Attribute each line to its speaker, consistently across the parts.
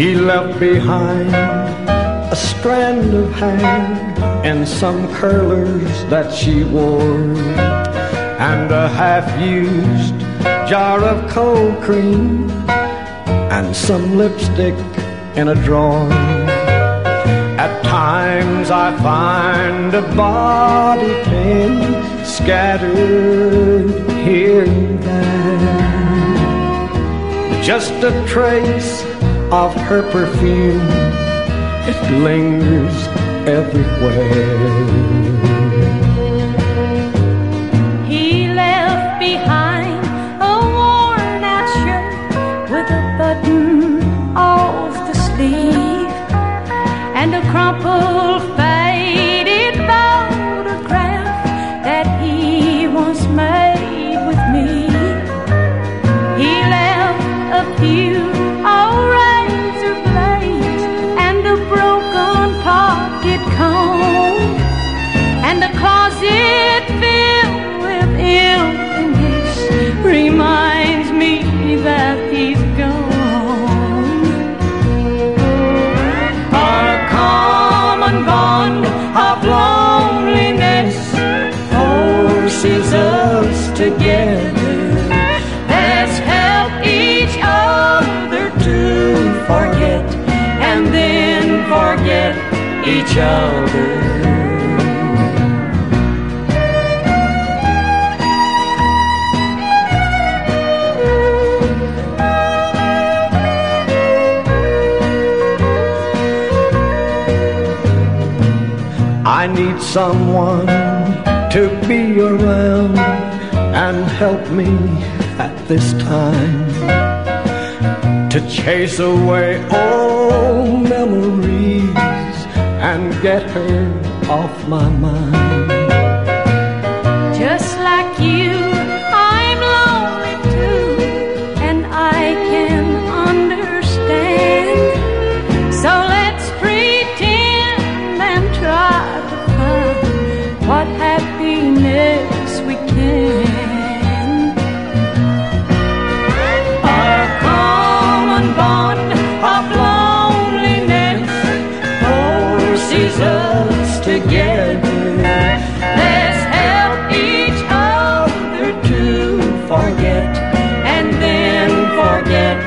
Speaker 1: left behind a strand of hair and some curlers that she wore, and a half used jar of cold cream, and some lipstick in a drawer. At times I find a body pin scattered here and there. Just a trace of her perfume, it lingers everywhere.
Speaker 2: He left behind a worn out shirt with a button off the sleeve and a crumpled, forget each other.
Speaker 1: I need someone to be around and help me at this time to chase away all memories and get her off my mind.
Speaker 2: Just like you, I'm lonely too, and I can understand. So let's pretend and try to find what happiness sees us together. Let's help each other to forget and then forget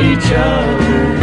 Speaker 2: each other.